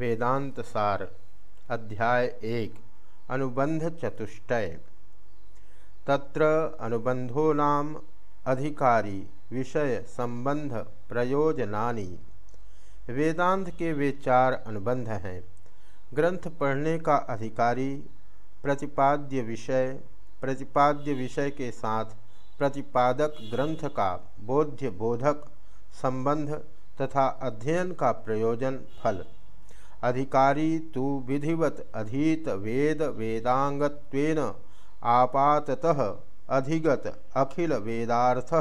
वेदांत सार, अध्याय एक, अनुबंध चतुष्टय। तत्र अनुबंधो नाम अधिकारी, विषय संबंध प्रयोजनानि। वेदांत के वे चार अनुबंध हैं। ग्रंथ पढ़ने का अधिकारी, प्रतिपाद्य विषय प्रतिपाद्य विषय के साथ प्रतिपादक ग्रंथ का बोध्य बोधक संबंध तथा अध्ययन का प्रयोजन फल। अधिकारी तो विधिवत अधीत वेद वेदांगत्वेन आपाततः अधिगत अखिल वेदार्थ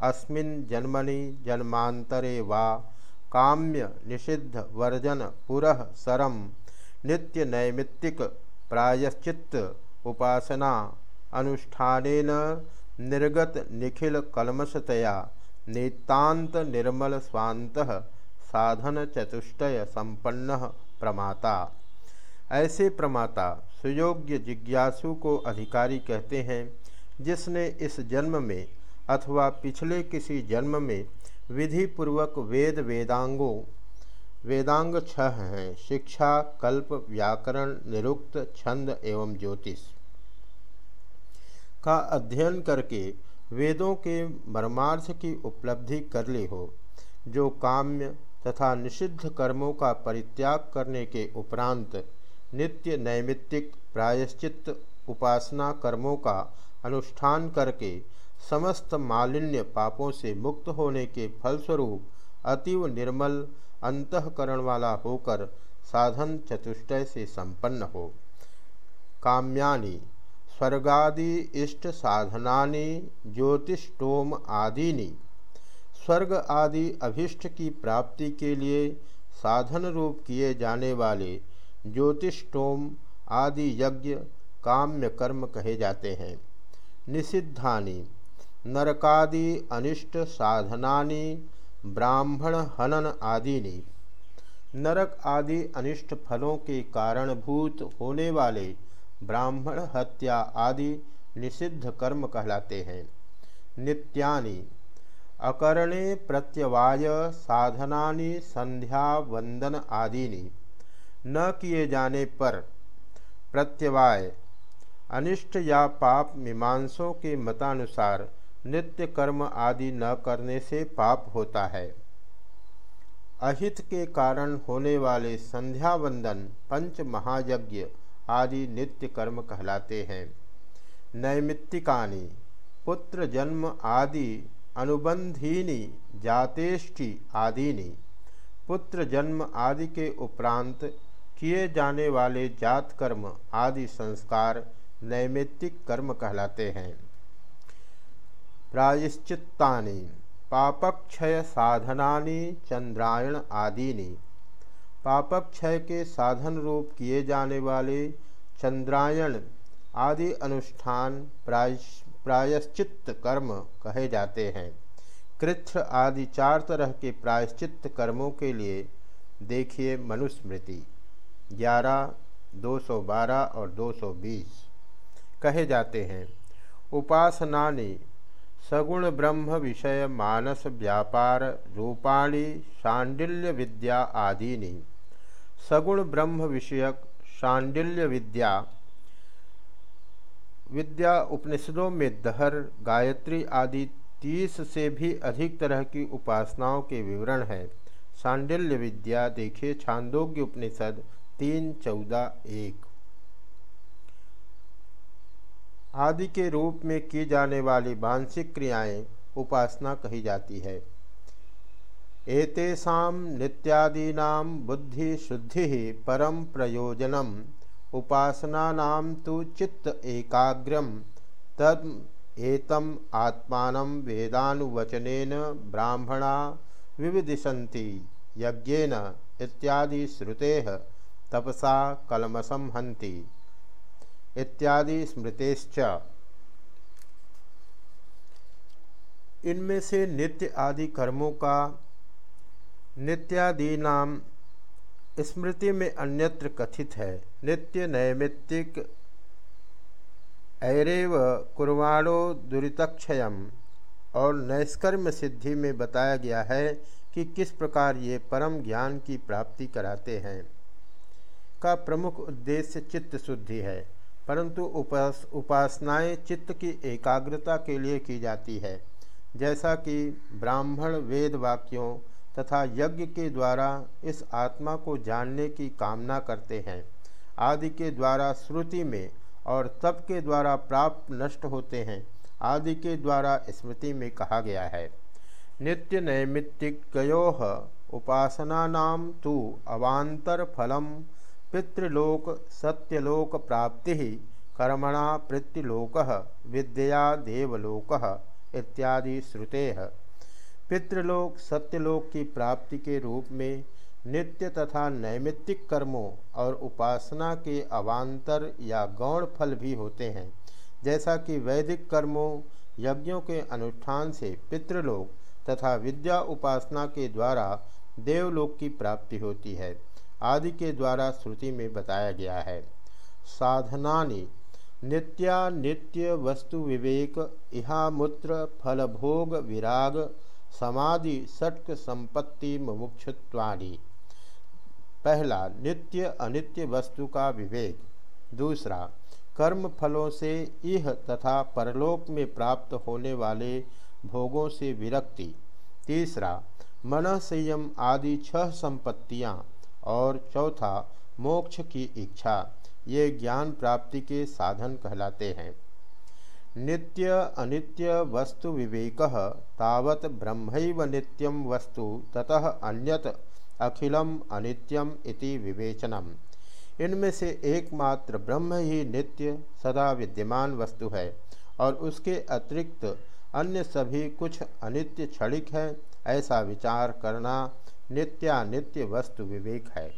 अस्मिन् जन्मनि जन्मांतरे वा। काम्य निषिद्ध वर्जन पुरः सरम। नित्य नैमित्तिक प्रायश्चित्त उपासना। अनुष्ठानेन निर्गत निखिल कलमशतया। नितांत निर्मल स्वांत साधन चतुष्टय संपन्न प्रमाता। ऐसे प्रमाता सुयोग्य जिज्ञासु को अधिकारी कहते हैं, जिसने इस जन्म में अथवा पिछले किसी जन्म में विधि पूर्वक वेद वेदांगों, वेदांग छह हैं, शिक्षा, कल्प, व्याकरण, निरुक्त, छंद एवं ज्योतिष का अध्ययन करके वेदों के मर्मार्थ की उपलब्धि कर ली हो, जो काम्य तथा निषिद्ध कर्मों का परित्याग करने के उपरांत नित्य नैमित्तिक प्रायश्चित उपासना कर्मों का अनुष्ठान करके समस्त मालिन्य पापों से मुक्त होने के फलस्वरूप अतीव निर्मल अंतकरण वाला होकर साधन चतुष्टय से संपन्न हो। काम्यानि स्वर्गादि इष्ट साधनानि ज्योतिषोम आदि स्वर्ग आदि अभिष्ट की प्राप्ति के लिए साधन रूप किए जाने वाले ज्योतिषोम आदि यज्ञ काम्य कर्म कहे जाते हैं। निषिद्धानि, नरकादि अनिष्ट साधनानि, ब्राह्मण हनन आदिनी, नरक आदि अनिष्ट फलों के कारणभूत होने वाले ब्राह्मण हत्या आदि निषिद्ध कर्म कहलाते हैं। नित्यानि अकरणे प्रत्यवाय साधनानि, संध्या, वंदन आदिनी। न किए जाने पर प्रत्यवाय, अनिष्ट या पाप मीमांसों के मतानुसार नित्य कर्म आदि न करने से पाप होता है। अहित के कारण होने वाले संध्या, वंदन, पंच महायज्ञ आदि नित्य कर्म कहलाते हैं। नैमित्तिकानि, पुत्र जन्म आदि अनुबंधीनी, जातेष्टि आदिनी, पुत्र जन्म आदि के उपरांत किए जाने वाले जात कर्म आदि संस्कार नैमित्तिक कर्म कहलाते हैं। प्रायश्चित्तानि, पापक्षय साधनानि, चंद्रायण आदिनी, पापक्षय के साधन रूप किए जाने वाले चंद्रायण आदि अनुष्ठान प्रायश्चित्त कर्म कहे जाते हैं। कृच्छ आदि चार तरह के प्रायश्चित्त कर्मों के लिए देखिए मनुस्मृति, ग्यारह, दो सौ बारह और दो सौ बीस। कहे जाते हैं, उपासनानि सगुण ब्रह्म विषय मानस व्यापार रूपाणी शांडिल्य विद्या आदि सगुण ब्रह्म विषयक शांडिल्य विद्या विद्या उपनिषदों में दहर, गायत्री आदि तीस से भी अधिक तरह की उपासनाओं के विवरण है। सांडिल्य विद्या देखिए छांदोग्य उपनिषद तीन चौदह एक। आदि के रूप में की जाने वाली मानसिक क्रियाएँ उपासना कही जाती है। एतेषा नित्यादीना बुद्धि शुद्धि परम प्रयोजनम। उपासना तो चित्त एकाग्रम तद एतम आत्मान वेदानुवचन ब्राह्मणा विविदिशन्ति, यज्ञेन इत्यादि श्रुते तपसा कलमसम हंति इत्यादि स्मृतेश्च। इनमें से नित्य आदि कर्मों का नित्यादि नाम स्मृति में अन्यत्र कथित है। नित्य नैमित्तिक ऐरेव कुर्वाणो दुरितक्षय और नैष्कर्म सिद्धि में बताया गया है कि किस प्रकार ये परम ज्ञान की प्राप्ति कराते हैं। का प्रमुख उद्देश्य चित्त शुद्धि है, परंतु उपास, उपासनाएँ चित्त की एकाग्रता के लिए की जाती है। जैसा कि ब्राह्मण वेद वाक्यों तथा यज्ञ के द्वारा इस आत्मा को जानने की कामना करते हैं, आदि के द्वारा श्रुति में और तप के द्वारा प्राप्त नष्ट होते हैं, आदि के द्वारा स्मृति में कहा गया है। नित्य नैमित्तिको उपासना तो अवांतर फलम, पितृलोक सत्यलोक प्राप्ति, कर्मणा पृत्तिलोक विद्या देवलोक इत्यादि श्रुते। पितृलोक सत्यलोक की प्राप्ति के रूप में नित्य तथा नैमित्तिक कर्मों और उपासना के अवान्तर या गौण फल भी होते हैं। जैसा कि वैदिक कर्मों, यज्ञों के अनुष्ठान से पितृलोक तथा विद्या उपासना के द्वारा देवलोक की प्राप्ति होती है, आदि के द्वारा श्रुति में बताया गया है। साधनानि नित्या नित्य वस्तु विवेक, इहामूत्र फलभोग विराग समाधि सटक संपत्ति मुमुक्षुत्वाणी पहला, नित्य अनित्य वस्तु का विवेक। दूसरा कर्म फलों से इह तथा परलोक में प्राप्त होने वाले भोगों से विरक्ति। तीसरा, मन संयम आदि छह संपत्तियाँ। और चौथा, मोक्ष की इच्छा। ये ज्ञान प्राप्ति के साधन कहलाते हैं। नित्य अनित्य वस्तु विवेक तावत ब्रह्म नित्यम वस्तु, ततः अन्यत अखिलम अनित्यम इति विवेचनम। इनमें से एकमात्र ब्रह्म ही नित्य सदा विद्यमान वस्तु है और उसके अतिरिक्त अन्य सभी कुछ अनित्य क्षणिक है, ऐसा विचार करना नित्यानित्य वस्तु विवेक है।